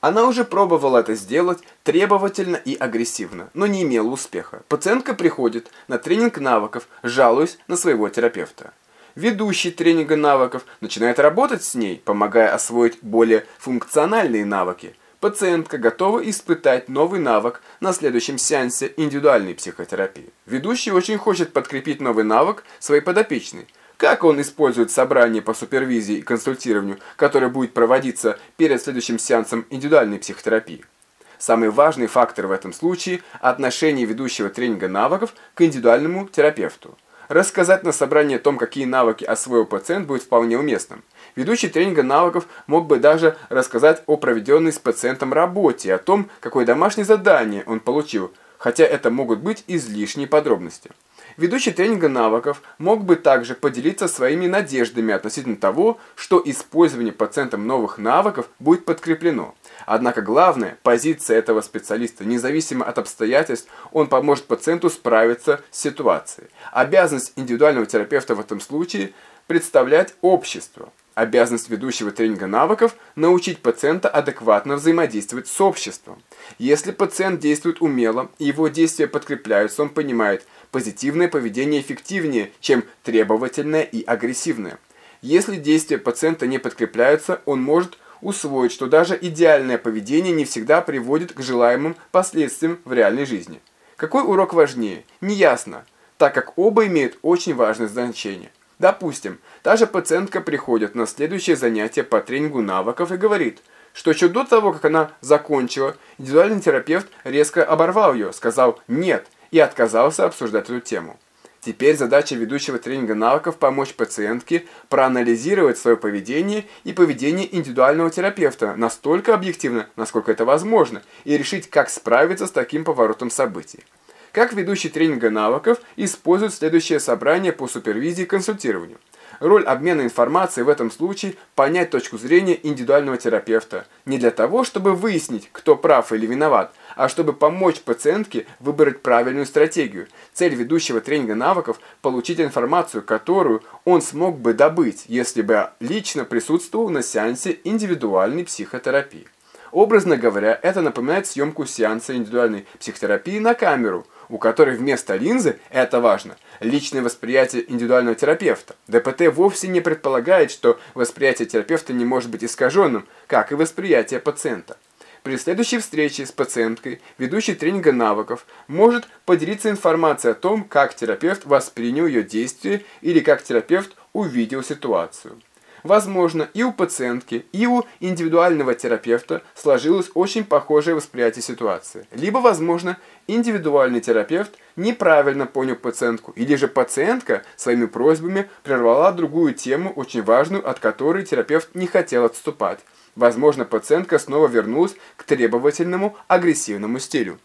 Она уже пробовала это сделать требовательно и агрессивно, но не имела успеха. Пациентка приходит на тренинг навыков, жалуясь на своего терапевта. Ведущий тренинга навыков начинает работать с ней, помогая освоить более функциональные навыки. Пациентка готова испытать новый навык на следующем сеансе индивидуальной психотерапии. Ведущий очень хочет подкрепить новый навык своей подопечной. Как он использует собрание по супервизии и консультированию, которое будет проводиться перед следующим сеансом индивидуальной психотерапии? Самый важный фактор в этом случае – отношение ведущего тренинга навыков к индивидуальному терапевту. Рассказать на собрании о том, какие навыки освоил пациент, будет вполне уместным. Ведущий тренинга навыков мог бы даже рассказать о проведенной с пациентом работе, о том, какое домашнее задание он получил, хотя это могут быть излишние подробности. Ведущий тренинга навыков мог бы также поделиться своими надеждами относительно того, что использование пациентом новых навыков будет подкреплено. Однако главная позиция этого специалиста, независимо от обстоятельств, он поможет пациенту справиться с ситуацией. Обязанность индивидуального терапевта в этом случае – представлять общество. Обязанность ведущего тренинга навыков – научить пациента адекватно взаимодействовать с обществом. Если пациент действует умело, его действия подкрепляются, он понимает, позитивное поведение эффективнее, чем требовательное и агрессивное. Если действия пациента не подкрепляются, он может усвоить, что даже идеальное поведение не всегда приводит к желаемым последствиям в реальной жизни. Какой урок важнее? Неясно, так как оба имеют очень важное значение. Допустим, та же пациентка приходит на следующее занятие по тренингу навыков и говорит, что еще до того, как она закончила, индивидуальный терапевт резко оборвал ее, сказал «нет» и отказался обсуждать эту тему. Теперь задача ведущего тренинга навыков помочь пациентке проанализировать свое поведение и поведение индивидуального терапевта настолько объективно, насколько это возможно, и решить, как справиться с таким поворотом событий. Как ведущий тренинга навыков использует следующее собрание по супервизии и консультированию. Роль обмена информацией в этом случае – понять точку зрения индивидуального терапевта. Не для того, чтобы выяснить, кто прав или виноват, а чтобы помочь пациентке выбрать правильную стратегию. Цель ведущего тренинга навыков – получить информацию, которую он смог бы добыть, если бы лично присутствовал на сеансе индивидуальной психотерапии. Образно говоря, это напоминает съемку сеанса индивидуальной психотерапии на камеру – у которой вместо линзы, это важно, личное восприятие индивидуального терапевта. ДПТ вовсе не предполагает, что восприятие терапевта не может быть искаженным, как и восприятие пациента. При следующей встрече с пациенткой ведущий тренинга навыков может поделиться информацией о том, как терапевт воспринял ее действия или как терапевт увидел ситуацию. Возможно, и у пациентки, и у индивидуального терапевта сложилось очень похожее восприятие ситуации. Либо, возможно, индивидуальный терапевт неправильно понял пациентку, или же пациентка своими просьбами прервала другую тему, очень важную, от которой терапевт не хотел отступать. Возможно, пациентка снова вернулась к требовательному, агрессивному стилю.